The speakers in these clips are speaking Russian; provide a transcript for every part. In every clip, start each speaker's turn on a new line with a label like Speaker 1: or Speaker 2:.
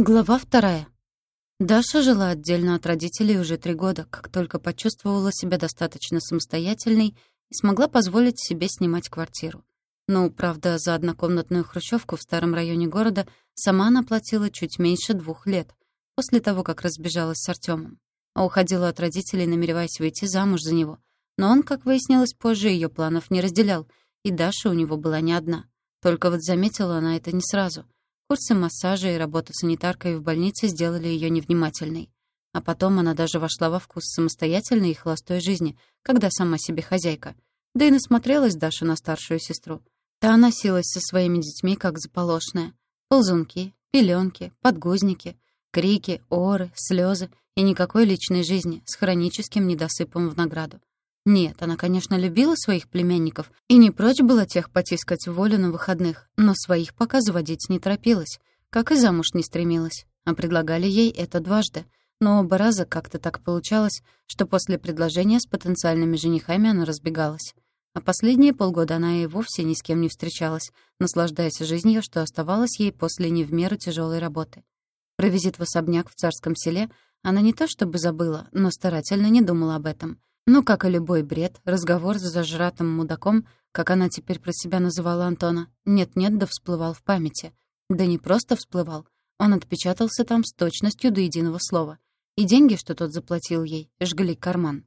Speaker 1: Глава вторая. Даша жила отдельно от родителей уже три года, как только почувствовала себя достаточно самостоятельной и смогла позволить себе снимать квартиру. Ну, правда, за однокомнатную хрущевку в старом районе города сама она платила чуть меньше двух лет, после того, как разбежалась с Артемом, а уходила от родителей, намереваясь выйти замуж за него. Но он, как выяснилось позже, ее планов не разделял, и Даша у него была не одна. Только вот заметила она это не сразу — Курсы массажа и работа санитаркой в больнице сделали ее невнимательной. А потом она даже вошла во вкус самостоятельной и холостой жизни, когда сама себе хозяйка. Да и насмотрелась Даша на старшую сестру. Та носилась со своими детьми, как заполошная. Ползунки, пеленки, подгузники, крики, оры, слезы и никакой личной жизни с хроническим недосыпом в награду. Нет, она, конечно, любила своих племянников и не прочь была тех потискать в волю на выходных, но своих пока заводить не торопилась, как и замуж не стремилась. А предлагали ей это дважды. Но оба раза как-то так получалось, что после предложения с потенциальными женихами она разбегалась. А последние полгода она и вовсе ни с кем не встречалась, наслаждаясь жизнью, что оставалось ей после не в меру тяжелой работы. Про визит в особняк в царском селе она не то чтобы забыла, но старательно не думала об этом — ну, как и любой бред, разговор с зажратым мудаком, как она теперь про себя называла Антона, нет-нет, да всплывал в памяти. Да не просто всплывал, он отпечатался там с точностью до единого слова. И деньги, что тот заплатил ей, жгли карман.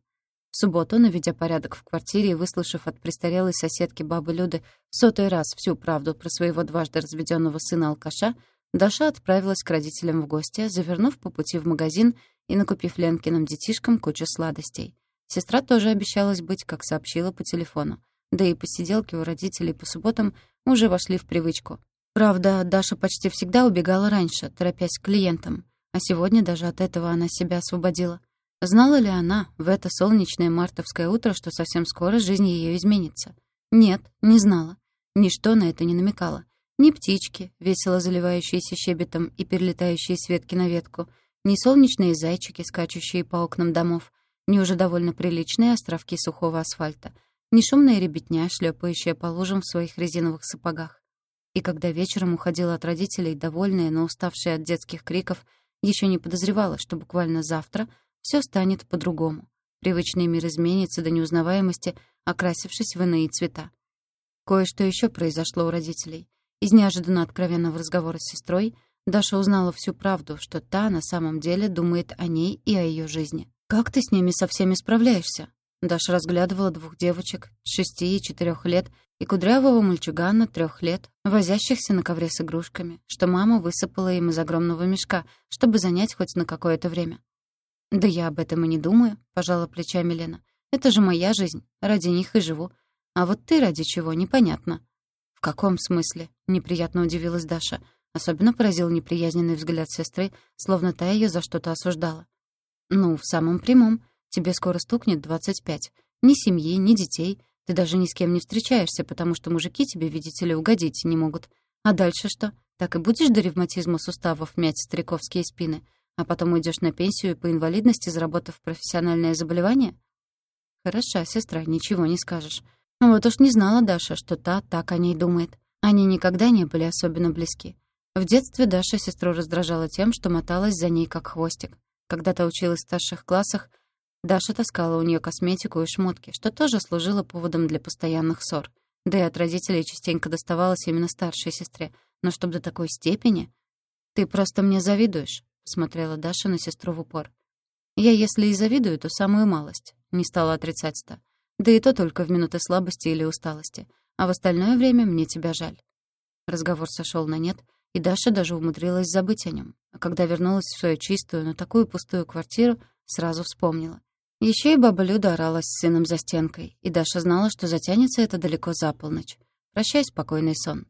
Speaker 1: В субботу, наведя порядок в квартире и выслушав от престарелой соседки бабы Люды в сотый раз всю правду про своего дважды разведенного сына-алкаша, Даша отправилась к родителям в гости, завернув по пути в магазин и накупив Ленкиным детишкам кучу сладостей. Сестра тоже обещалась быть, как сообщила по телефону. Да и посиделки у родителей по субботам уже вошли в привычку. Правда, Даша почти всегда убегала раньше, торопясь к клиентам. А сегодня даже от этого она себя освободила. Знала ли она в это солнечное мартовское утро, что совсем скоро жизнь ее изменится? Нет, не знала. Ничто на это не намекало. Ни птички, весело заливающиеся щебетом и перелетающие с ветки на ветку, ни солнечные зайчики, скачущие по окнам домов, не уже довольно приличные островки сухого асфальта, не шумная ребятня, шлепающая по лужам в своих резиновых сапогах. И когда вечером уходила от родителей, довольная, но уставшая от детских криков, еще не подозревала, что буквально завтра все станет по-другому. Привычный мир изменится до неузнаваемости, окрасившись в иные цвета. Кое-что еще произошло у родителей. Из неожиданно откровенного разговора с сестрой Даша узнала всю правду, что та на самом деле думает о ней и о ее жизни. «Как ты с ними со всеми справляешься?» Даша разглядывала двух девочек, шести и четырех лет, и кудрявого мальчугана трех лет, возящихся на ковре с игрушками, что мама высыпала им из огромного мешка, чтобы занять хоть на какое-то время. «Да я об этом и не думаю», — пожала плечами Лена. «Это же моя жизнь, ради них и живу. А вот ты ради чего, непонятно». «В каком смысле?» — неприятно удивилась Даша. Особенно поразил неприязненный взгляд сестры, словно та ее за что-то осуждала. «Ну, в самом прямом. Тебе скоро стукнет 25. Ни семьи, ни детей. Ты даже ни с кем не встречаешься, потому что мужики тебе, видите ли, угодить не могут. А дальше что? Так и будешь до ревматизма суставов мять стариковские спины, а потом уйдешь на пенсию по инвалидности, заработав профессиональное заболевание?» «Хороша, сестра, ничего не скажешь. Вот уж не знала Даша, что та так о ней думает. Они никогда не были особенно близки. В детстве Даша сестру раздражала тем, что моталась за ней как хвостик. Когда-то училась в старших классах, Даша таскала у нее косметику и шмотки, что тоже служило поводом для постоянных ссор. Да и от родителей частенько доставалось именно старшей сестре. Но чтобы до такой степени... «Ты просто мне завидуешь», — смотрела Даша на сестру в упор. «Я, если и завидую, то самую малость», — не стала отрицать-то. «Да и то только в минуты слабости или усталости. А в остальное время мне тебя жаль». Разговор сошел на нет, и Даша даже умудрилась забыть о нем. А когда вернулась в свою чистую, но такую пустую квартиру, сразу вспомнила. Еще и баба Люда орала с сыном за стенкой, и Даша знала, что затянется это далеко за полночь. Прощай, спокойный сон.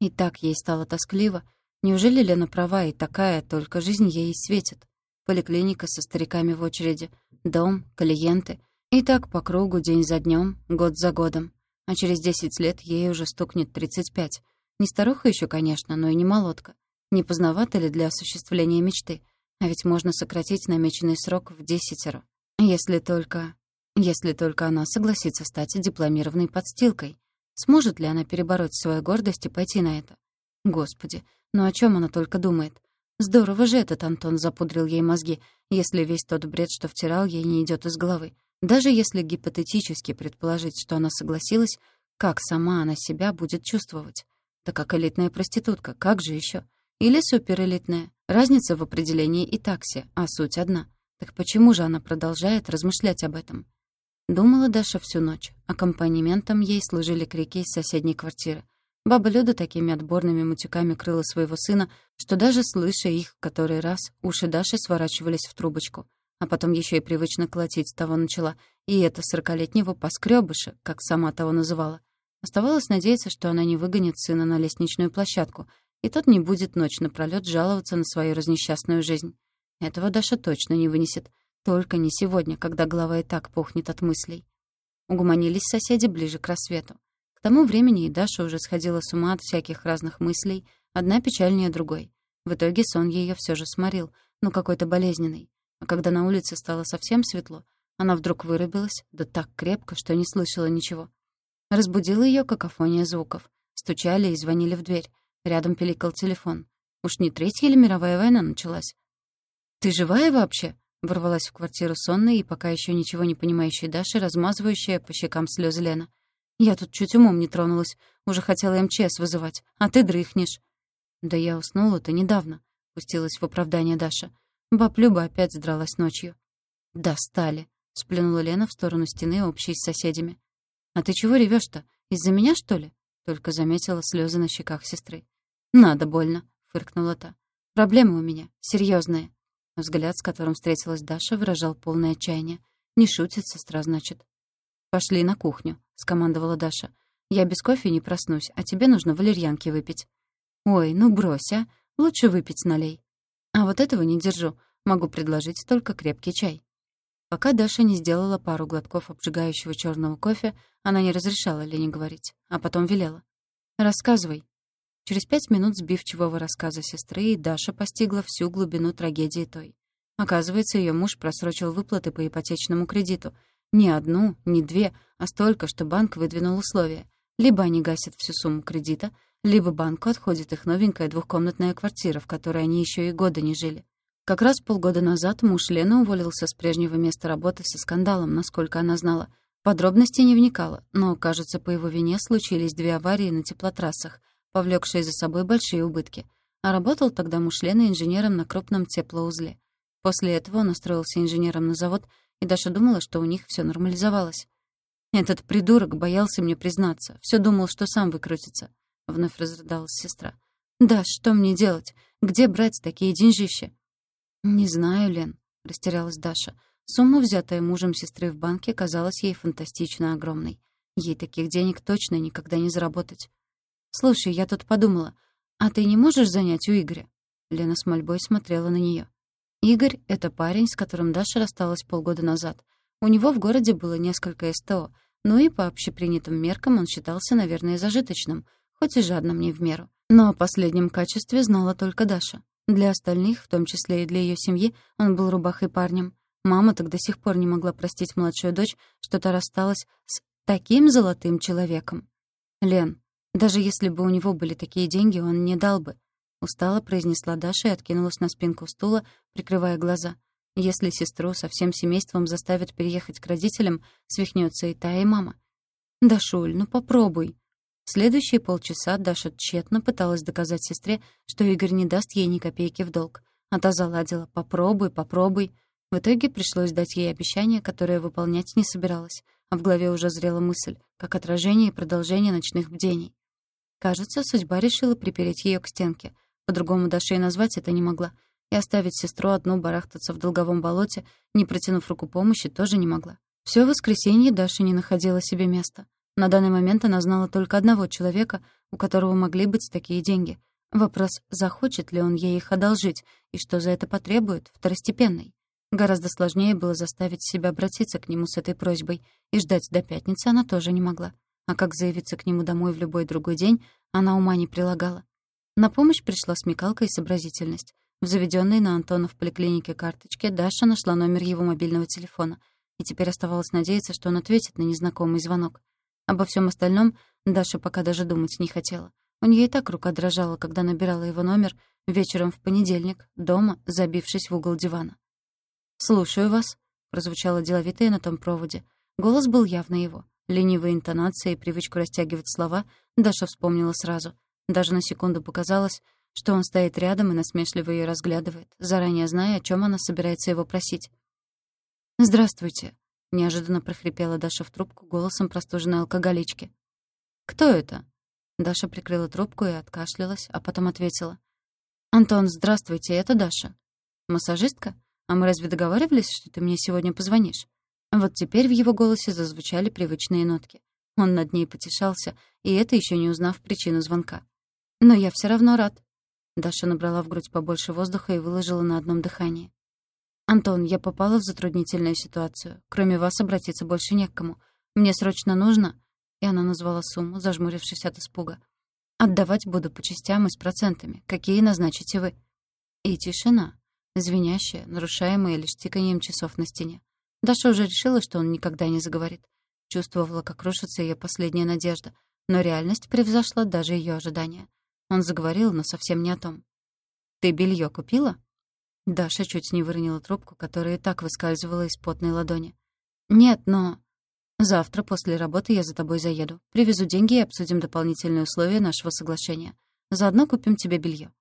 Speaker 1: И так ей стало тоскливо. Неужели Лена права, и такая только жизнь ей светит? Поликлиника со стариками в очереди, дом, клиенты. И так по кругу, день за днем, год за годом. А через десять лет ей уже стукнет тридцать пять. Не старуха еще, конечно, но и не молодка. Не поздновато ли для осуществления мечты? А ведь можно сократить намеченный срок в десятеро. Если только... Если только она согласится стать дипломированной подстилкой. Сможет ли она перебороть свою гордость и пойти на это? Господи, ну о чем она только думает? Здорово же этот Антон запудрил ей мозги, если весь тот бред, что втирал, ей не идет из головы. Даже если гипотетически предположить, что она согласилась, как сама она себя будет чувствовать? Да как элитная проститутка, как же еще? Или суперэлитная. Разница в определении и таксе, а суть одна. Так почему же она продолжает размышлять об этом? Думала Даша всю ночь. Аккомпанементом ей служили крики из соседней квартиры. Баба Люда такими отборными мутюками крыла своего сына, что даже слыша их в который раз, уши Даши сворачивались в трубочку. А потом еще и привычно колотить того начала. И это сорокалетнего поскребыша, как сама того называла. Оставалось надеяться, что она не выгонит сына на лестничную площадку, и тот не будет ночь напролёт жаловаться на свою разнесчастную жизнь. Этого Даша точно не вынесет. Только не сегодня, когда голова и так пухнет от мыслей. Угомонились соседи ближе к рассвету. К тому времени и Даша уже сходила с ума от всяких разных мыслей, одна печальнее другой. В итоге сон ее все же сморил, но какой-то болезненный. А когда на улице стало совсем светло, она вдруг вырубилась, да так крепко, что не слышала ничего. Разбудила ее какофония звуков. Стучали и звонили в дверь. Рядом пиликал телефон. Уж не третья или мировая война началась? «Ты живая вообще?» Ворвалась в квартиру сонная и пока еще ничего не понимающая Даша, размазывающая по щекам слезы Лена. «Я тут чуть умом не тронулась. Уже хотела МЧС вызывать. А ты дрыхнешь». «Да я уснула-то недавно», — пустилась в оправдание Даша. Баб Люба опять задралась ночью. «Достали», — сплюнула Лена в сторону стены, общей с соседями. «А ты чего ревешь-то? Из-за меня, что ли?» Только заметила слезы на щеках сестры. «Надо больно», — фыркнула та. «Проблемы у меня, серьезные. Взгляд, с которым встретилась Даша, выражал полное отчаяние. «Не шутит сестра, значит». «Пошли на кухню», — скомандовала Даша. «Я без кофе не проснусь, а тебе нужно валерьянки выпить». «Ой, ну брось, а. Лучше выпить налей». А вот этого не держу. Могу предложить только крепкий чай. Пока Даша не сделала пару глотков обжигающего черного кофе, она не разрешала Лене говорить, а потом велела. «Рассказывай». Через пять минут сбивчивого рассказа сестры Даша постигла всю глубину трагедии той. Оказывается, ее муж просрочил выплаты по ипотечному кредиту. Не одну, не две, а столько, что банк выдвинул условия. Либо они гасят всю сумму кредита, либо банку отходит их новенькая двухкомнатная квартира, в которой они еще и года не жили. Как раз полгода назад муж Лены уволился с прежнего места работы со скандалом, насколько она знала. Подробности не вникала, но, кажется, по его вине случились две аварии на теплотрассах, повлекшие за собой большие убытки. А работал тогда муж Лены инженером на крупном теплоузле. После этого он устроился инженером на завод, и Даша думала, что у них все нормализовалось. Этот придурок боялся мне признаться, все думал, что сам выкрутится. — вновь разрыдалась сестра. «Да, что мне делать? Где брать такие деньжища?» «Не знаю, Лен», — растерялась Даша. Сумма, взятая мужем сестры в банке, казалась ей фантастично огромной. Ей таких денег точно никогда не заработать. «Слушай, я тут подумала, а ты не можешь занять у Игоря?» Лена с мольбой смотрела на нее. Игорь — это парень, с которым Даша рассталась полгода назад. У него в городе было несколько СТО, ну и по общепринятым меркам он считался, наверное, зажиточным — хоть и жадно мне в меру. Но о последнем качестве знала только Даша. Для остальных, в том числе и для ее семьи, он был рубахой парнем. Мама так до сих пор не могла простить младшую дочь, что та рассталась с таким золотым человеком. «Лен, даже если бы у него были такие деньги, он не дал бы», — устало произнесла Даша и откинулась на спинку стула, прикрывая глаза. «Если сестру со всем семейством заставят переехать к родителям, свихнется и та, и мама». «Дашуль, ну попробуй», Следующие полчаса Даша тщетно пыталась доказать сестре, что Игорь не даст ей ни копейки в долг. А та заладила «попробуй, попробуй». В итоге пришлось дать ей обещание, которое выполнять не собиралась, а в голове уже зрела мысль, как отражение и продолжение ночных бдений. Кажется, судьба решила припереть ее к стенке. По-другому Даша и назвать это не могла. И оставить сестру одну барахтаться в долговом болоте, не протянув руку помощи, тоже не могла. Всё воскресенье Даша не находила себе места. На данный момент она знала только одного человека, у которого могли быть такие деньги. Вопрос, захочет ли он ей их одолжить, и что за это потребует, второстепенный. Гораздо сложнее было заставить себя обратиться к нему с этой просьбой, и ждать до пятницы она тоже не могла. А как заявиться к нему домой в любой другой день, она ума не прилагала. На помощь пришла смекалка и сообразительность. В заведенной на Антона в поликлинике карточке Даша нашла номер его мобильного телефона, и теперь оставалось надеяться, что он ответит на незнакомый звонок. Обо всем остальном Даша пока даже думать не хотела. У нее и так рука дрожала, когда набирала его номер, Вечером в понедельник, дома, забившись в угол дивана. «Слушаю вас», — прозвучало деловитое на том проводе. Голос был явно его. Ленивые интонации и привычку растягивать слова Даша вспомнила сразу. Даже на секунду показалось, что он стоит рядом и насмешливо ее разглядывает, заранее зная, о чем она собирается его просить. «Здравствуйте», — неожиданно прохрипела Даша в трубку голосом простуженной алкоголички. «Кто это?» Даша прикрыла трубку и откашлялась, а потом ответила. «Антон, здравствуйте, это Даша». «Массажистка? А мы разве договаривались, что ты мне сегодня позвонишь?» Вот теперь в его голосе зазвучали привычные нотки. Он над ней потешался, и это еще не узнав причину звонка. «Но я все равно рад». Даша набрала в грудь побольше воздуха и выложила на одном дыхании. «Антон, я попала в затруднительную ситуацию. Кроме вас обратиться больше не к кому. Мне срочно нужно...» И она назвала сумму, зажмурившись от испуга. «Отдавать буду по частям и с процентами. Какие назначите вы?» И тишина, звенящая, нарушаемая лишь тиканием часов на стене. Даша уже решила, что он никогда не заговорит. Чувствовала, как рушится ее последняя надежда, но реальность превзошла даже ее ожидания. Он заговорил, но совсем не о том. «Ты белье купила?» Даша чуть не выронила трубку, которая и так выскальзывала из потной ладони. «Нет, но...» «Завтра после работы я за тобой заеду. Привезу деньги и обсудим дополнительные условия нашего соглашения. Заодно купим тебе белье.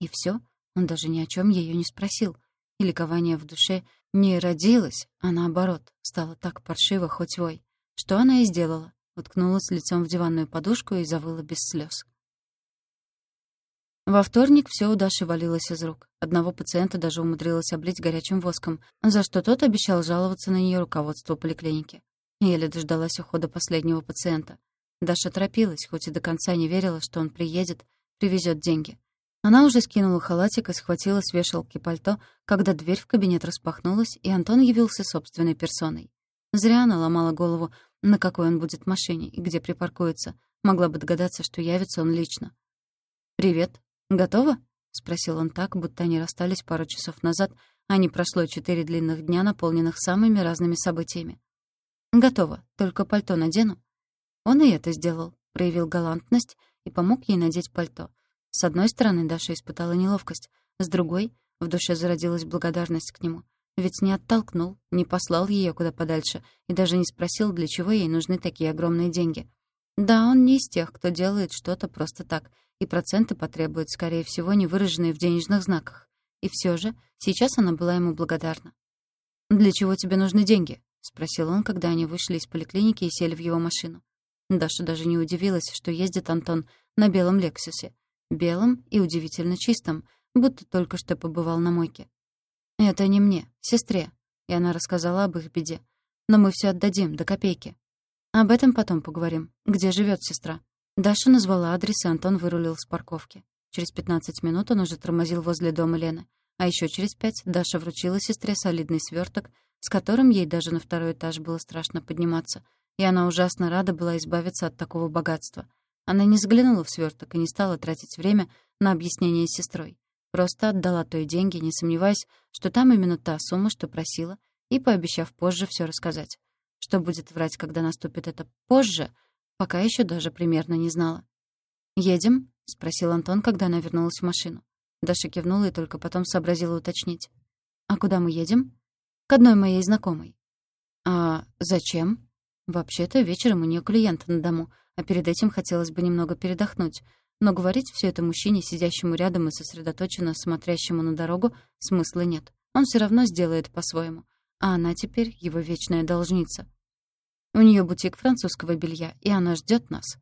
Speaker 1: И все. Он даже ни о чем ее не спросил. И ликование в душе не родилось, а наоборот, стало так паршиво, хоть вой. Что она и сделала. Уткнулась лицом в диванную подушку и завыла без слез. Во вторник все у Даши валилось из рук. Одного пациента даже умудрилась облить горячим воском, за что тот обещал жаловаться на нее руководству поликлиники. Еле дождалась ухода последнего пациента. Даша торопилась, хоть и до конца не верила, что он приедет, привезет деньги. Она уже скинула халатик и схватила с вешалки пальто, когда дверь в кабинет распахнулась, и Антон явился собственной персоной. Зря она ломала голову, на какой он будет машине и где припаркуется. Могла бы догадаться, что явится он лично. «Привет. Готова?» — спросил он так, будто они расстались пару часов назад, а не прошло четыре длинных дня, наполненных самыми разными событиями. «Готово. Только пальто надену». Он и это сделал, проявил галантность и помог ей надеть пальто — с одной стороны, Даша испытала неловкость, с другой — в душе зародилась благодарность к нему. Ведь не оттолкнул, не послал ее куда подальше и даже не спросил, для чего ей нужны такие огромные деньги. Да, он не из тех, кто делает что-то просто так, и проценты потребует, скорее всего, не выраженные в денежных знаках. И все же, сейчас она была ему благодарна. «Для чего тебе нужны деньги?» — спросил он, когда они вышли из поликлиники и сели в его машину. Даша даже не удивилась, что ездит Антон на белом «Лексусе» белым и удивительно чистым, будто только что побывал на мойке. «Это не мне, сестре», — и она рассказала об их беде. «Но мы все отдадим, до копейки. Об этом потом поговорим. Где живет сестра?» Даша назвала адрес, и Антон вырулил с парковки. Через 15 минут он уже тормозил возле дома Лены. А еще через пять Даша вручила сестре солидный сверток, с которым ей даже на второй этаж было страшно подниматься, и она ужасно рада была избавиться от такого богатства — она не заглянула в сверток и не стала тратить время на объяснение с сестрой. Просто отдала той деньги, не сомневаясь, что там именно та сумма, что просила, и пообещав позже все рассказать. Что будет врать, когда наступит это позже, пока еще даже примерно не знала. «Едем?» — спросил Антон, когда она вернулась в машину. Даша кивнула и только потом сообразила уточнить. «А куда мы едем?» «К одной моей знакомой». «А зачем?» «Вообще-то вечером у нее клиент на дому, а перед этим хотелось бы немного передохнуть. Но говорить все это мужчине, сидящему рядом и сосредоточенно смотрящему на дорогу, смысла нет. Он все равно сделает по-своему. А она теперь его вечная должница. У нее бутик французского белья, и она ждет нас.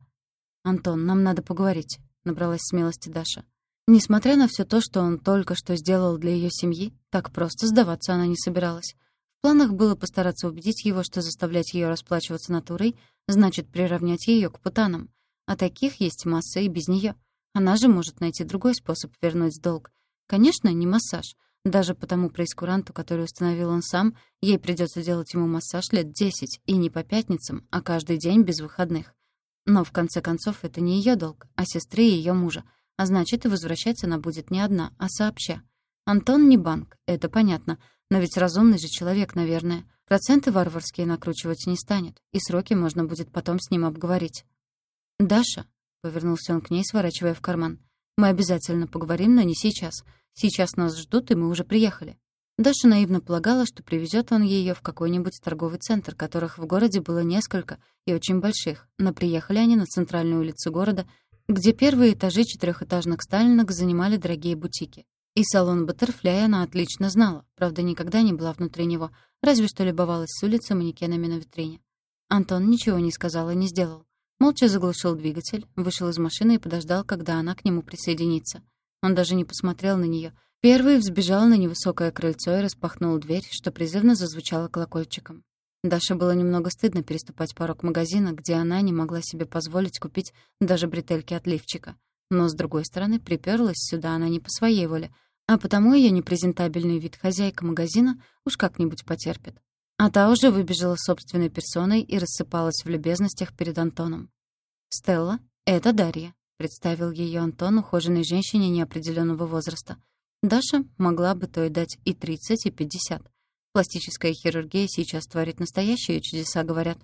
Speaker 1: «Антон, нам надо поговорить», — набралась смелости Даша. Несмотря на все то, что он только что сделал для ее семьи, так просто сдаваться она не собиралась. В планах было постараться убедить его, что заставлять ее расплачиваться натурой значит приравнять ее к путанам. А таких есть масса и без нее. Она же может найти другой способ вернуть долг. Конечно, не массаж. Даже по тому прейскуранту, который установил он сам, ей придется делать ему массаж лет десять, и не по пятницам, а каждый день без выходных. Но в конце концов это не ее долг, а сестры ее мужа. А значит, и возвращать она будет не одна, а сообща. Антон не банк, это понятно. Но ведь разумный же человек, наверное. Проценты варварские накручивать не станет, и сроки можно будет потом с ним обговорить. «Даша», — повернулся он к ней, сворачивая в карман, Мы обязательно поговорим, но не сейчас. Сейчас нас ждут, и мы уже приехали». Даша наивно полагала, что привезет он ее в какой-нибудь торговый центр, которых в городе было несколько и очень больших, но приехали они на центральную улицу города, где первые этажи четырехэтажных сталинок занимали дорогие бутики. И салон Баттерфляй она отлично знала, правда, никогда не была внутри него, разве что любовалась с улицы манекенами на витрине. Антон ничего не сказал и не сделал. Молча заглушил двигатель, вышел из машины и подождал, когда она к нему присоединится. Он даже не посмотрел на нее. Первый взбежал на невысокое крыльцо и распахнул дверь, что призывно зазвучало колокольчиком. Даше было немного стыдно переступать порог магазина, где она не могла себе позволить купить даже бретельки от лифчика. Но, с другой стороны, приперлась сюда она не по своей воле, а потому ее непрезентабельный вид хозяйка магазина уж как-нибудь потерпит. А та уже выбежала собственной персоной и рассыпалась в любезностях перед Антоном. «Стелла, это Дарья», — представил ее Антон ухоженной женщине неопределенного возраста. Даша могла бы то и дать и 30, и 50. Пластическая хирургия сейчас творит настоящие чудеса, говорят.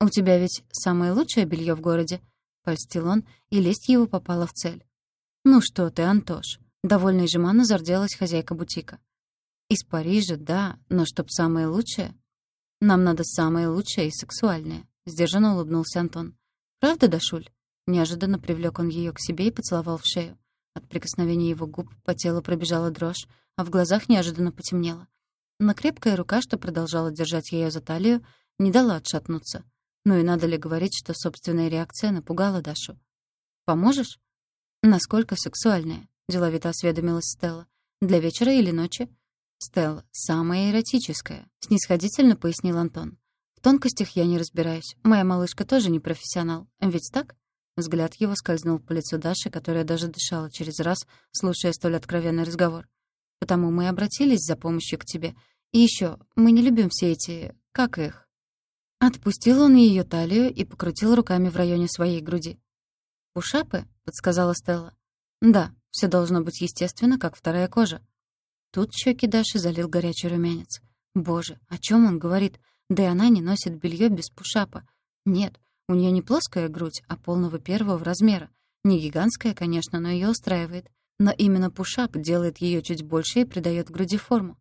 Speaker 1: «У тебя ведь самое лучшее белье в городе», польстил он, и лесть его попала в цель. «Ну что ты, Антош?» Довольно и жеманно зарделась хозяйка бутика. «Из Парижа, да, но чтоб самое лучшее?» «Нам надо самое лучшее и сексуальное», — сдержанно улыбнулся Антон. «Правда, Дашуль?» Неожиданно привлек он ее к себе и поцеловал в шею. От прикосновения его губ по телу пробежала дрожь, а в глазах неожиданно потемнело. Но крепкая рука, что продолжала держать ее за талию, не дала отшатнуться. Ну и надо ли говорить, что собственная реакция напугала Дашу? «Поможешь?» «Насколько сексуальная?» — деловито осведомилась Стелла. «Для вечера или ночи?» «Стелла, самая эротическая», — снисходительно пояснил Антон. «В тонкостях я не разбираюсь. Моя малышка тоже не профессионал. Ведь так?» Взгляд его скользнул по лицу Даши, которая даже дышала через раз, слушая столь откровенный разговор. «Потому мы обратились за помощью к тебе. И еще, мы не любим все эти... как их?» Отпустил он ее талию и покрутил руками в районе своей груди. «Пушапы?» — подсказала Стелла. «Да, все должно быть естественно, как вторая кожа». Тут щеки Даши залил горячий румянец. «Боже, о чем он говорит? Да и она не носит белье без пушапа. Нет, у нее не плоская грудь, а полного первого размера. Не гигантская, конечно, но ее устраивает. Но именно пушап делает ее чуть больше и придает груди форму.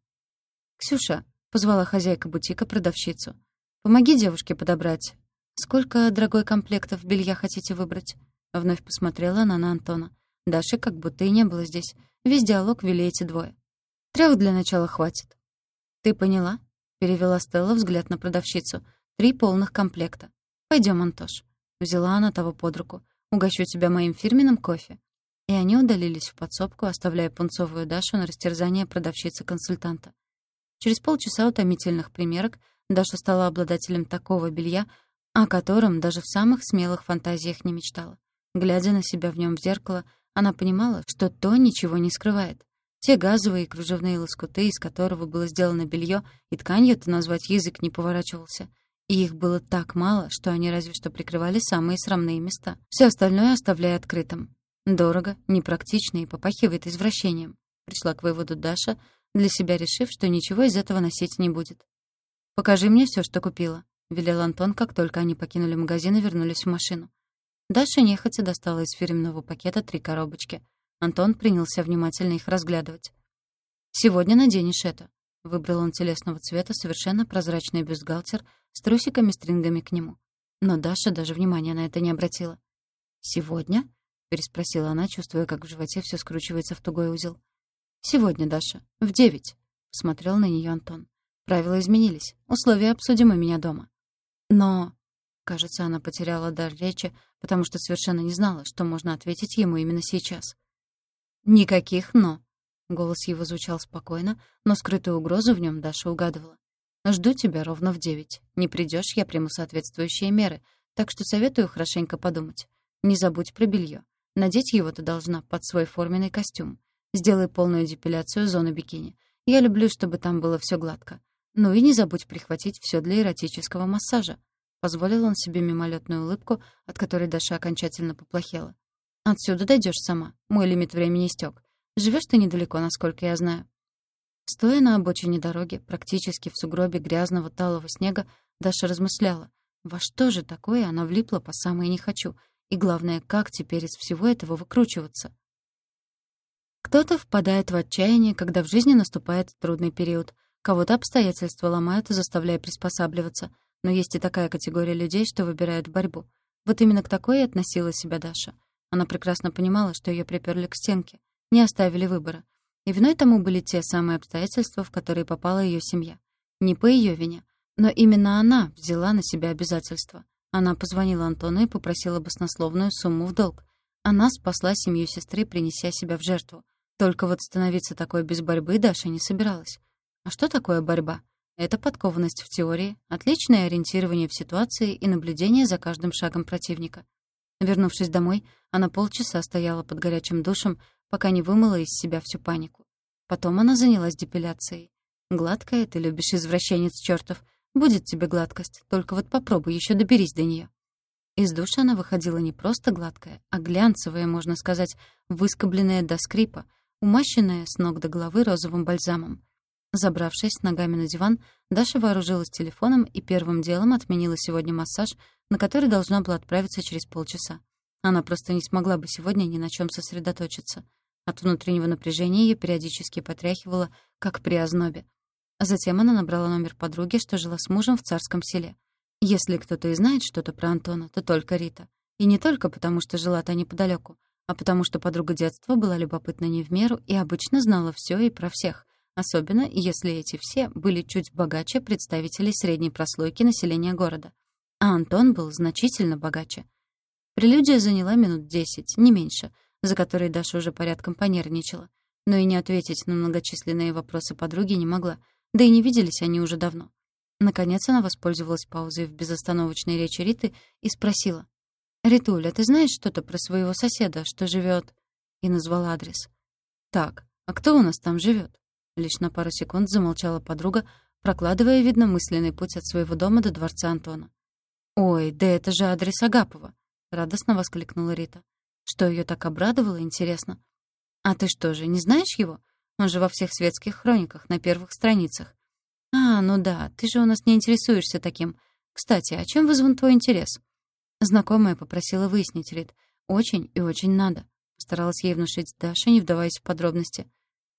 Speaker 1: «Ксюша», — позвала хозяйка бутика продавщицу, Помоги девушке подобрать. Сколько, дорогой, комплектов белья хотите выбрать?» Вновь посмотрела она на Антона. Даши как будто и не было здесь. Весь диалог вели эти двое. Трех для начала хватит». «Ты поняла?» — перевела Стелла взгляд на продавщицу. «Три полных комплекта. Пойдем, Антош». Взяла она того под руку. «Угощу тебя моим фирменным кофе». И они удалились в подсобку, оставляя пунцовую Дашу на растерзание продавщицы-консультанта. Через полчаса утомительных примерок Даша стала обладателем такого белья, о котором даже в самых смелых фантазиях не мечтала. Глядя на себя в нем в зеркало, она понимала, что то ничего не скрывает. Те газовые и кружевные лоскуты, из которого было сделано белье, и тканью-то назвать язык не поворачивался. И их было так мало, что они разве что прикрывали самые срамные места. Все остальное оставляя открытым. Дорого, непрактично и попахивает извращением. Пришла к выводу Даша, для себя решив, что ничего из этого носить не будет. «Покажи мне все, что купила», — велел Антон, как только они покинули магазин и вернулись в машину. Даша нехотя достала из фирменного пакета три коробочки. Антон принялся внимательно их разглядывать. «Сегодня наденешь это», — выбрал он телесного цвета совершенно прозрачный бюстгальтер с трусиками-стрингами к нему. Но Даша даже внимания на это не обратила. «Сегодня?» — переспросила она, чувствуя, как в животе все скручивается в тугой узел. «Сегодня, Даша, в девять», — смотрел на нее Антон. Правила изменились. Условия обсудим у меня дома. Но... Кажется, она потеряла дар речи, потому что совершенно не знала, что можно ответить ему именно сейчас. «Никаких «но». Голос его звучал спокойно, но скрытую угрозу в нем Даша угадывала. «Жду тебя ровно в девять. Не придешь, я приму соответствующие меры, так что советую хорошенько подумать. Не забудь про белье. Надеть его ты должна под свой форменный костюм. Сделай полную депиляцию зоны бикини. Я люблю, чтобы там было все гладко. Ну и не забудь прихватить все для эротического массажа. Позволил он себе мимолетную улыбку, от которой Даша окончательно поплохела. Отсюда дойдешь сама. Мой лимит времени истек. Живешь ты недалеко, насколько я знаю. Стоя на обочине дороги, практически в сугробе грязного талого снега, Даша размышляла, во что же такое она влипла по самое не хочу, и главное, как теперь из всего этого выкручиваться. Кто-то впадает в отчаяние, когда в жизни наступает трудный период. Кого-то обстоятельства ломают, заставляя приспосабливаться. Но есть и такая категория людей, что выбирают борьбу. Вот именно к такой и относила себя Даша. Она прекрасно понимала, что ее приперли к стенке, не оставили выбора. И виной тому были те самые обстоятельства, в которые попала ее семья. Не по ее вине, но именно она взяла на себя обязательства. Она позвонила Антону и попросила баснословную сумму в долг. Она спасла семью сестры, принеся себя в жертву. Только вот становиться такой без борьбы Даша не собиралась. А что такое борьба? Это подкованность в теории, отличное ориентирование в ситуации и наблюдение за каждым шагом противника. Вернувшись домой, она полчаса стояла под горячим душем, пока не вымыла из себя всю панику. Потом она занялась депиляцией. «Гладкая ты любишь, извращенец чертов. Будет тебе гладкость, только вот попробуй еще доберись до нее. Из душа она выходила не просто гладкая, а глянцевая, можно сказать, выскобленная до скрипа, умащенная с ног до головы розовым бальзамом. Забравшись ногами на диван, Даша вооружилась телефоном и первым делом отменила сегодня массаж, на который должна была отправиться через полчаса. Она просто не смогла бы сегодня ни на чем сосредоточиться. От внутреннего напряжения ее периодически потряхивало, как при ознобе. Затем она набрала номер подруги, что жила с мужем в царском селе. Если кто-то и знает что-то про Антона, то только Рита. И не только потому, что жила та неподалеку, а потому что подруга детства была любопытна не в меру и обычно знала все и про всех, особенно если эти все были чуть богаче представителей средней прослойки населения города. А Антон был значительно богаче. Прелюдия заняла минут десять, не меньше, за которые Даша уже порядком понервничала. Но и не ответить на многочисленные вопросы подруги не могла, да и не виделись они уже давно. Наконец она воспользовалась паузой в безостановочной речи Риты и спросила. «Ритуля, ты знаешь что-то про своего соседа, что живет? И назвала адрес. «Так, а кто у нас там живет? Лишь на пару секунд замолчала подруга, прокладывая, видно, мысленный путь от своего дома до дворца Антона. «Ой, да это же адрес Агапова!» — радостно воскликнула Рита. Что ее так обрадовало, интересно. «А ты что же, не знаешь его? Он же во всех светских хрониках, на первых страницах. «А, ну да, ты же у нас не интересуешься таким. Кстати, о чем вызван твой интерес?» Знакомая попросила выяснить, Рит. «Очень и очень надо». Старалась ей внушить Даша, не вдаваясь в подробности.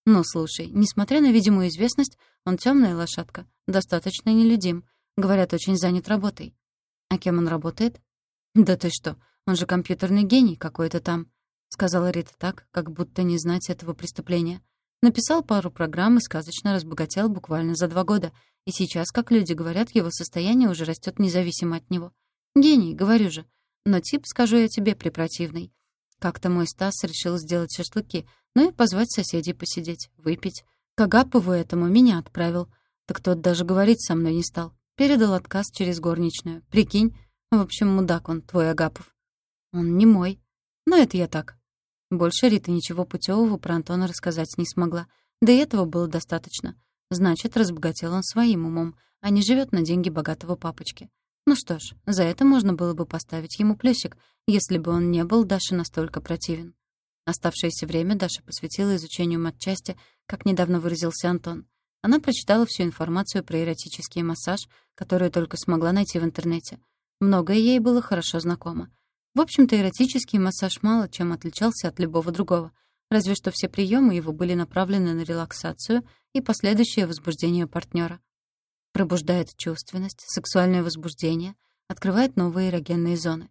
Speaker 1: «Ну, слушай, несмотря на видимую известность, он темная лошадка, достаточно нелюдим. Говорят, очень занят работой». «А кем он работает?» «Да ты что, он же компьютерный гений какой-то там», — сказала Рита так, как будто не знать этого преступления. Написал пару программ и сказочно разбогател буквально за два года. И сейчас, как люди говорят, его состояние уже растет независимо от него. Гений, говорю же. Но тип, скажу я тебе, препротивный. Как-то мой Стас решил сделать шашлыки, ну и позвать соседей посидеть, выпить. К Агапову этому меня отправил. Так тот даже говорить со мной не стал. Передал отказ через горничную. Прикинь, в общем, мудак он, твой Агапов. Он не мой. Но это я так, больше Рита ничего путевого про Антона рассказать не смогла. Да и этого было достаточно. Значит, разбогател он своим умом, а не живет на деньги богатого папочки. Ну что ж, за это можно было бы поставить ему плюсик, если бы он не был Даше настолько противен. Оставшееся время Даша посвятила изучению матчасти, как недавно выразился Антон. Она прочитала всю информацию про эротический массаж, которую только смогла найти в интернете. Многое ей было хорошо знакомо. В общем-то, эротический массаж мало чем отличался от любого другого, разве что все приемы его были направлены на релаксацию и последующее возбуждение партнера. Пробуждает чувственность, сексуальное возбуждение, открывает новые эрогенные зоны.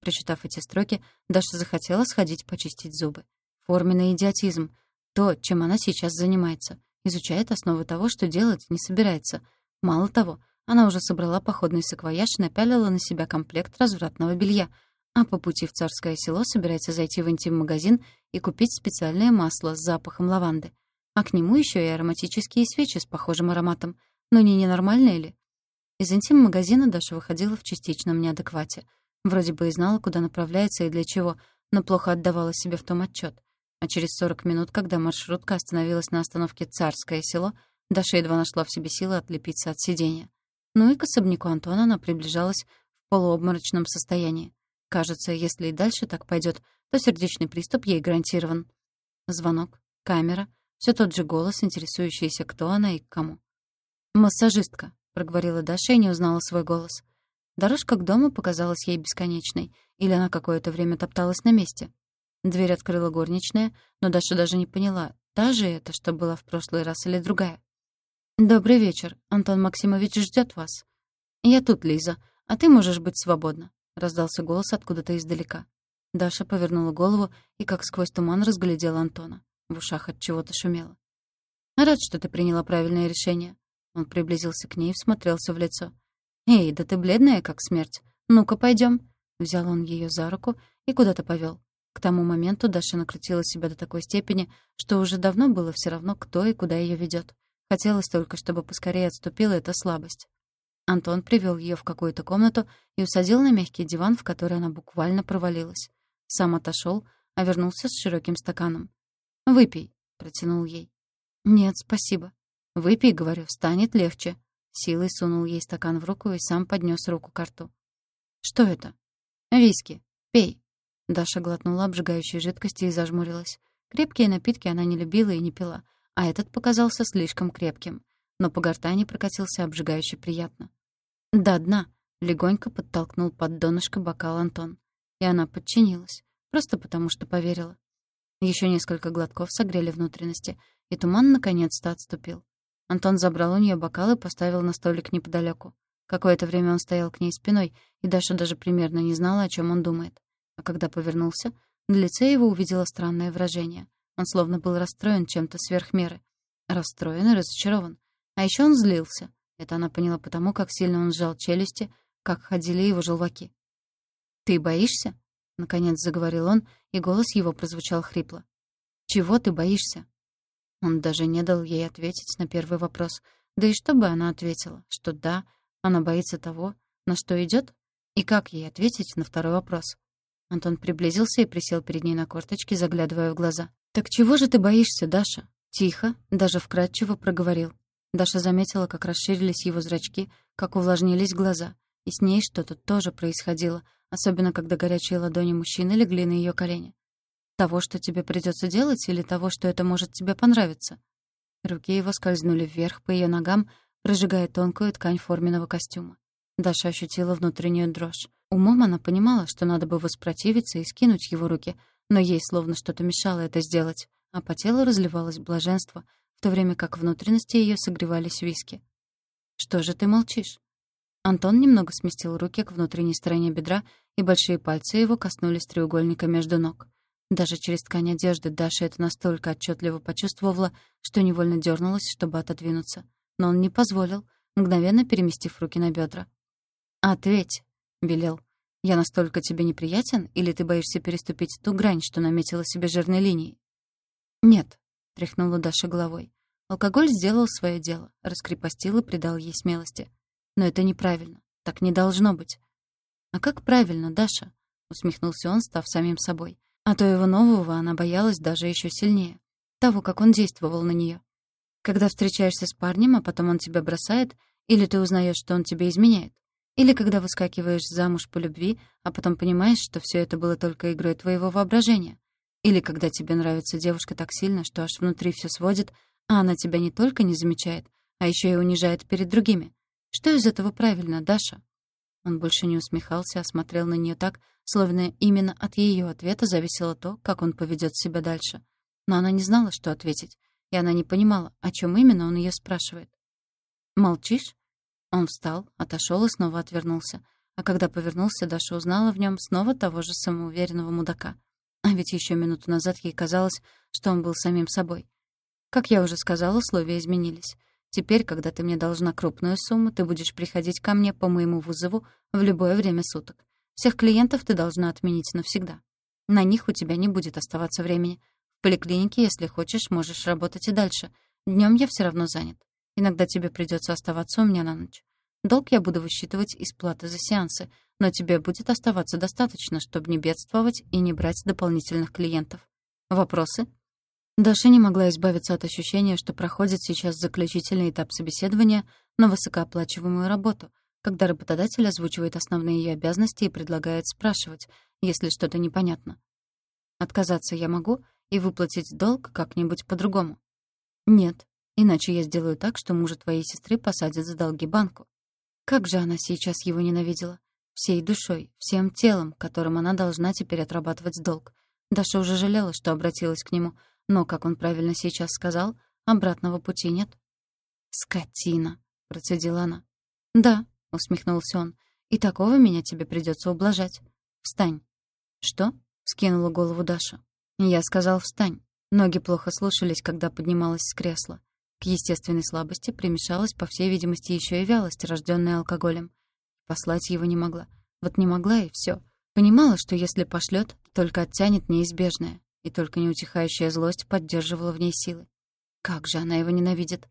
Speaker 1: Прочитав эти строки, Даша захотела сходить почистить зубы. Форменный идиотизм. То, чем она сейчас занимается. Изучает основы того, что делать не собирается. Мало того, она уже собрала походный саквояж и напялила на себя комплект развратного белья — а по пути в Царское село собирается зайти в интим-магазин и купить специальное масло с запахом лаванды. А к нему еще и ароматические свечи с похожим ароматом. Но не ненормальные ли? Из интим-магазина Даша выходила в частичном неадеквате. Вроде бы и знала, куда направляется и для чего, но плохо отдавала себе в том отчет. А через 40 минут, когда маршрутка остановилась на остановке «Царское село», Даша едва нашла в себе силы отлепиться от сиденья. Ну и к особняку Антона она приближалась в полуобморочном состоянии. Кажется, если и дальше так пойдет, то сердечный приступ ей гарантирован. Звонок, камера, все тот же голос, интересующийся, кто она и к кому. «Массажистка», — проговорила Даша и не узнала свой голос. Дорожка к дому показалась ей бесконечной, или она какое-то время топталась на месте. Дверь открыла горничная, но Даша даже не поняла, та же это, что была в прошлый раз, или другая. «Добрый вечер. Антон Максимович ждет вас». «Я тут, Лиза. А ты можешь быть свободна», — раздался голос откуда-то издалека. Даша повернула голову и как сквозь туман разглядела Антона. В ушах от чего-то шумело. «Рад, что ты приняла правильное решение». Он приблизился к ней и всмотрелся в лицо. «Эй, да ты бледная, как смерть. Ну-ка, пойдем. Взял он ее за руку и куда-то повел. К тому моменту Даша накрутила себя до такой степени, что уже давно было все равно, кто и куда ее ведет. Хотелось только, чтобы поскорее отступила эта слабость. Антон привел ее в какую-то комнату и усадил на мягкий диван, в который она буквально провалилась. Сам отошел, а вернулся с широким стаканом. «Выпей», — протянул ей. «Нет, спасибо». «Выпей, — говорю, — станет легче». Силой сунул ей стакан в руку и сам поднес руку к рту. «Что это?» «Виски. Пей». Даша глотнула обжигающей жидкости и зажмурилась. Крепкие напитки она не любила и не пила, а этот показался слишком крепким. Но по гортани прокатился обжигающе приятно. «До дна!» — легонько подтолкнул под донышко бокал Антон. И она подчинилась, просто потому что поверила. Еще несколько глотков согрели внутренности, и туман наконец-то отступил. Антон забрал у нее бокал и поставил на столик неподалеку. Какое-то время он стоял к ней спиной, и Даша даже примерно не знала, о чем он думает. А когда повернулся, на лице его увидела странное выражение. Он словно был расстроен чем-то сверх меры. Расстроен и разочарован. А еще он злился. Это она поняла потому, как сильно он сжал челюсти, как ходили его желваки. «Ты боишься?» — наконец заговорил он, и голос его прозвучал хрипло. «Чего ты боишься?» Он даже не дал ей ответить на первый вопрос. Да и что бы она ответила? Что да, она боится того, на что идет? И как ей ответить на второй вопрос? Антон приблизился и присел перед ней на корточки, заглядывая в глаза. «Так чего же ты боишься, Даша?» Тихо, даже вкрадчиво проговорил. Даша заметила, как расширились его зрачки, как увлажнились глаза. И с ней что-то тоже происходило, особенно когда горячие ладони мужчины легли на ее колени. «Того, что тебе придется делать, или того, что это может тебе понравиться?» Руки его скользнули вверх по ее ногам, прожигая тонкую ткань форменного костюма. Даша ощутила внутреннюю дрожь. Умом она понимала, что надо бы воспротивиться и скинуть его руки, но ей словно что-то мешало это сделать, а по телу разливалось блаженство, в то время как внутренности ее согревались виски. «Что же ты молчишь?» Антон немного сместил руки к внутренней стороне бедра, и большие пальцы его коснулись треугольника между ног. Даже через ткань одежды Даша это настолько отчетливо почувствовала, что невольно дернулась, чтобы отодвинуться но он не позволил, мгновенно переместив руки на бедра. «Ответь», — велел. «Я настолько тебе неприятен, или ты боишься переступить ту грань, что наметила себе жирной линией?» «Нет», — тряхнула Даша головой. Алкоголь сделал свое дело, раскрепостил и придал ей смелости. «Но это неправильно. Так не должно быть». «А как правильно, Даша?» — усмехнулся он, став самим собой. А то его нового она боялась даже еще сильнее. Того, как он действовал на нее. Когда встречаешься с парнем, а потом он тебя бросает, или ты узнаешь, что он тебе изменяет. Или когда выскакиваешь замуж по любви, а потом понимаешь, что все это было только игрой твоего воображения. Или когда тебе нравится девушка так сильно, что аж внутри все сводит, а она тебя не только не замечает, а еще и унижает перед другими. Что из этого правильно, Даша? Он больше не усмехался, а смотрел на нее так, словно именно от ее ответа зависело то, как он поведет себя дальше. Но она не знала, что ответить и она не понимала, о чем именно он ее спрашивает. «Молчишь?» Он встал, отошел и снова отвернулся. А когда повернулся, Даша узнала в нем снова того же самоуверенного мудака. А ведь еще минуту назад ей казалось, что он был самим собой. Как я уже сказала, условия изменились. Теперь, когда ты мне должна крупную сумму, ты будешь приходить ко мне по моему вызову в любое время суток. Всех клиентов ты должна отменить навсегда. На них у тебя не будет оставаться времени. В поликлинике, если хочешь, можешь работать и дальше. Днем я все равно занят. Иногда тебе придется оставаться у меня на ночь. Долг я буду высчитывать из платы за сеансы, но тебе будет оставаться достаточно, чтобы не бедствовать и не брать дополнительных клиентов. Вопросы? Даша не могла избавиться от ощущения, что проходит сейчас заключительный этап собеседования на высокооплачиваемую работу, когда работодатель озвучивает основные ее обязанности и предлагает спрашивать, если что-то непонятно. Отказаться я могу, и выплатить долг как-нибудь по-другому? Нет, иначе я сделаю так, что мужа твоей сестры посадят за долги банку. Как же она сейчас его ненавидела. Всей душой, всем телом, которым она должна теперь отрабатывать долг. Даша уже жалела, что обратилась к нему, но, как он правильно сейчас сказал, обратного пути нет. «Скотина!» — процедила она. «Да», — усмехнулся он, — «и такого меня тебе придется ублажать. Встань». «Что?» — скинула голову Даша. Я сказал «встань». Ноги плохо слушались, когда поднималась с кресла. К естественной слабости примешалась, по всей видимости, еще и вялость, рожденная алкоголем. Послать его не могла. Вот не могла, и все. Понимала, что если пошлет, только оттянет неизбежное. И только неутихающая злость поддерживала в ней силы. Как же она его ненавидит.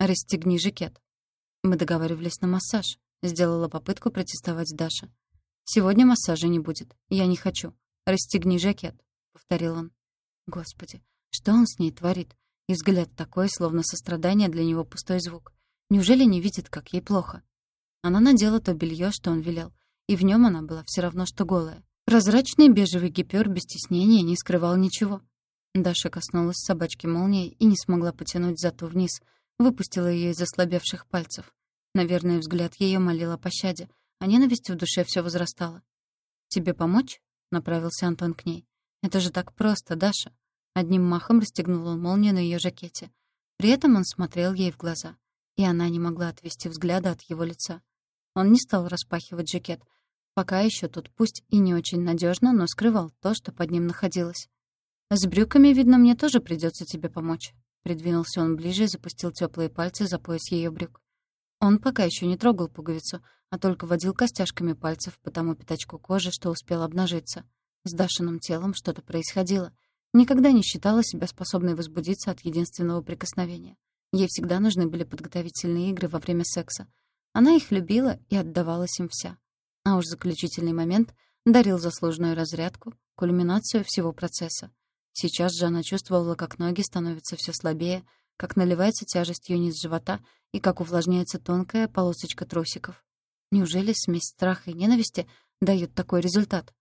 Speaker 1: «Расстегни жакет». Мы договаривались на массаж. Сделала попытку протестовать Даша. «Сегодня массажа не будет. Я не хочу. Расстегни жакет», — повторил он. Господи, что он с ней творит? И взгляд такой, словно сострадание для него пустой звук. Неужели не видит, как ей плохо? Она надела то белье, что он велел, и в нем она была все равно, что голая. Прозрачный бежевый гипер без стеснения не скрывал ничего. Даша коснулась собачки молнией и не смогла потянуть зату вниз, выпустила ее из ослабевших пальцев. Наверное, взгляд ее молил о пощаде, а ненависть в душе все возрастала. «Тебе помочь?» — направился Антон к ней. «Это же так просто, Даша!» Одним махом расстегнул он молнию на ее жакете. При этом он смотрел ей в глаза, и она не могла отвести взгляда от его лица. Он не стал распахивать жакет, пока еще тут пусть и не очень надежно, но скрывал то, что под ним находилось. «С брюками, видно, мне тоже придется тебе помочь». Придвинулся он ближе и запустил теплые пальцы за пояс ее брюк. Он пока еще не трогал пуговицу, а только водил костяшками пальцев по тому пятачку кожи, что успел обнажиться. С Дашиным телом что-то происходило. Никогда не считала себя способной возбудиться от единственного прикосновения. Ей всегда нужны были подготовительные игры во время секса. Она их любила и отдавалась им вся. А уж заключительный момент дарил заслуженную разрядку, кульминацию всего процесса. Сейчас же она чувствовала, как ноги становятся все слабее, как наливается тяжестью низ живота и как увлажняется тонкая полосочка трусиков. Неужели смесь страха и ненависти дает такой результат?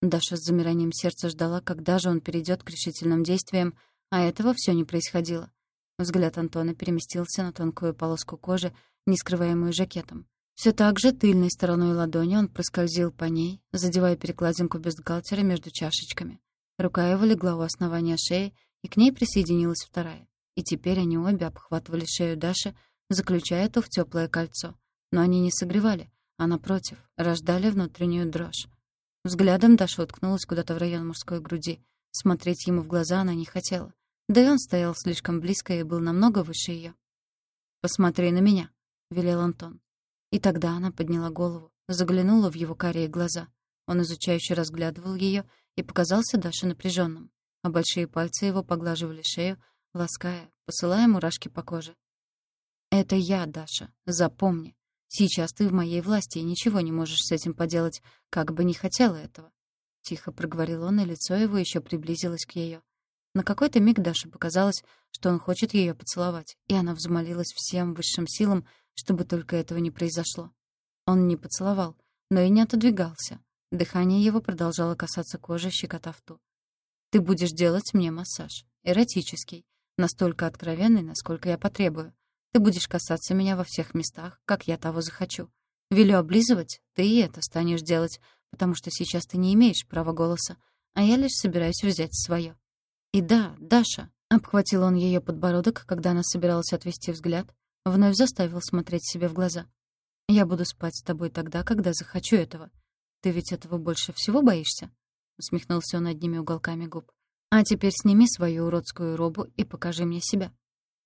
Speaker 1: Даша с замиранием сердца ждала, когда же он перейдет к решительным действиям, а этого все не происходило. Взгляд Антона переместился на тонкую полоску кожи, не скрываемую жакетом. Все так же тыльной стороной ладони он проскользил по ней, задевая перекладинку бюстгальтера между чашечками. Рука его легла у основания шеи, и к ней присоединилась вторая. И теперь они обе обхватывали шею Даши, заключая ту в теплое кольцо. Но они не согревали, а, напротив, рождали внутреннюю дрожь. Взглядом Даша уткнулась куда-то в район мужской груди. Смотреть ему в глаза она не хотела. Да и он стоял слишком близко и был намного выше ее. «Посмотри на меня», — велел Антон. И тогда она подняла голову, заглянула в его карие глаза. Он изучающе разглядывал ее и показался Даше напряженным, а большие пальцы его поглаживали шею, лаская, посылая мурашки по коже. «Это я, Даша, запомни. Сейчас ты в моей власти и ничего не можешь с этим поделать, как бы не хотела этого. Тихо проговорил он, и лицо его еще приблизилось к ее. На какой-то миг Даше показалось, что он хочет ее поцеловать, и она взмолилась всем высшим силам, чтобы только этого не произошло. Он не поцеловал, но и не отодвигался. Дыхание его продолжало касаться кожи, щекотав ту. «Ты будешь делать мне массаж. Эротический. Настолько откровенный, насколько я потребую. Ты будешь касаться меня во всех местах, как я того захочу. Велю облизывать, ты и это станешь делать, потому что сейчас ты не имеешь права голоса, а я лишь собираюсь взять свое. И да, Даша, обхватил он ее подбородок, когда она собиралась отвести взгляд, вновь заставил смотреть себе в глаза. Я буду спать с тобой тогда, когда захочу этого. Ты ведь этого больше всего боишься? усмехнулся он одними уголками губ. А теперь сними свою уродскую робу и покажи мне себя.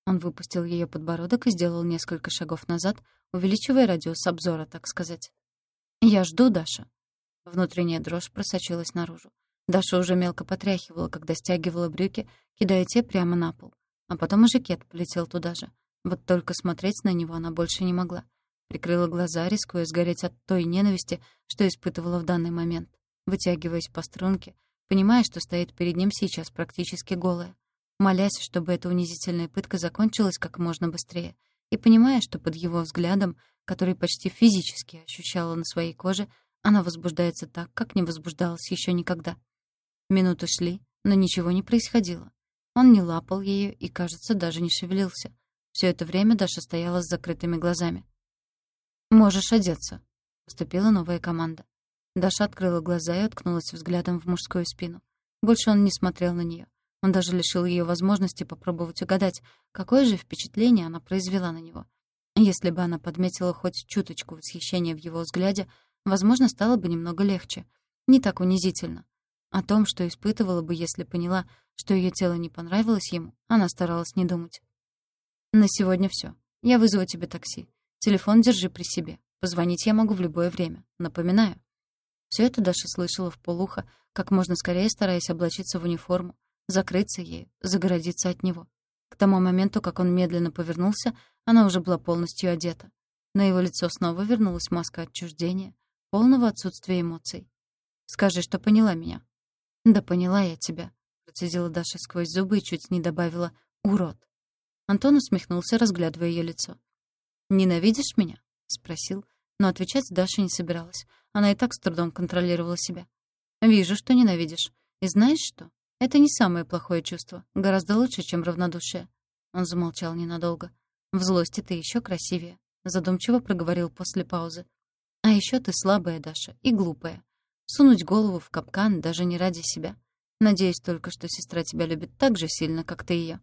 Speaker 1: Он выпустил ее подбородок и сделал несколько шагов назад, увеличивая радиус обзора, так сказать. «Я жду, Даша». Внутренняя дрожь просочилась наружу. Даша уже мелко потряхивала, когда стягивала брюки, кидая те прямо на пол. А потом и жакет полетел туда же. Вот только смотреть на него она больше не могла. Прикрыла глаза, рискуя сгореть от той ненависти, что испытывала в данный момент. Вытягиваясь по струнке, понимая, что стоит перед ним сейчас практически голая молясь, чтобы эта унизительная пытка закончилась как можно быстрее, и понимая, что под его взглядом, который почти физически ощущала на своей коже, она возбуждается так, как не возбуждалась еще никогда. Минуты шли, но ничего не происходило. Он не лапал ее и, кажется, даже не шевелился. Все это время Даша стояла с закрытыми глазами. «Можешь одеться», — поступила новая команда. Даша открыла глаза и уткнулась взглядом в мужскую спину. Больше он не смотрел на нее. Он даже лишил ее возможности попробовать угадать, какое же впечатление она произвела на него. Если бы она подметила хоть чуточку восхищения в его взгляде, возможно, стало бы немного легче. Не так унизительно. О том, что испытывала бы, если поняла, что ее тело не понравилось ему, она старалась не думать. «На сегодня все. Я вызову тебе такси. Телефон держи при себе. Позвонить я могу в любое время. Напоминаю». Все это Даша слышала в полухо, как можно скорее стараясь облачиться в униформу, закрыться ею, загородиться от него. К тому моменту, как он медленно повернулся, она уже была полностью одета. На его лицо снова вернулась маска отчуждения, полного отсутствия эмоций. «Скажи, что поняла меня». «Да поняла я тебя», — процедила Даша сквозь зубы и чуть не добавила «урод». Антон усмехнулся, разглядывая ее лицо. «Ненавидишь меня?» — спросил, но отвечать Даша не собиралась. Она и так с трудом контролировала себя. «Вижу, что ненавидишь. И знаешь что? Это не самое плохое чувство. Гораздо лучше, чем равнодушие». Он замолчал ненадолго. «В злости ты еще красивее», — задумчиво проговорил после паузы. «А еще ты слабая, Даша, и глупая. Сунуть голову в капкан даже не ради себя. Надеюсь только, что сестра тебя любит так же сильно, как ты ее.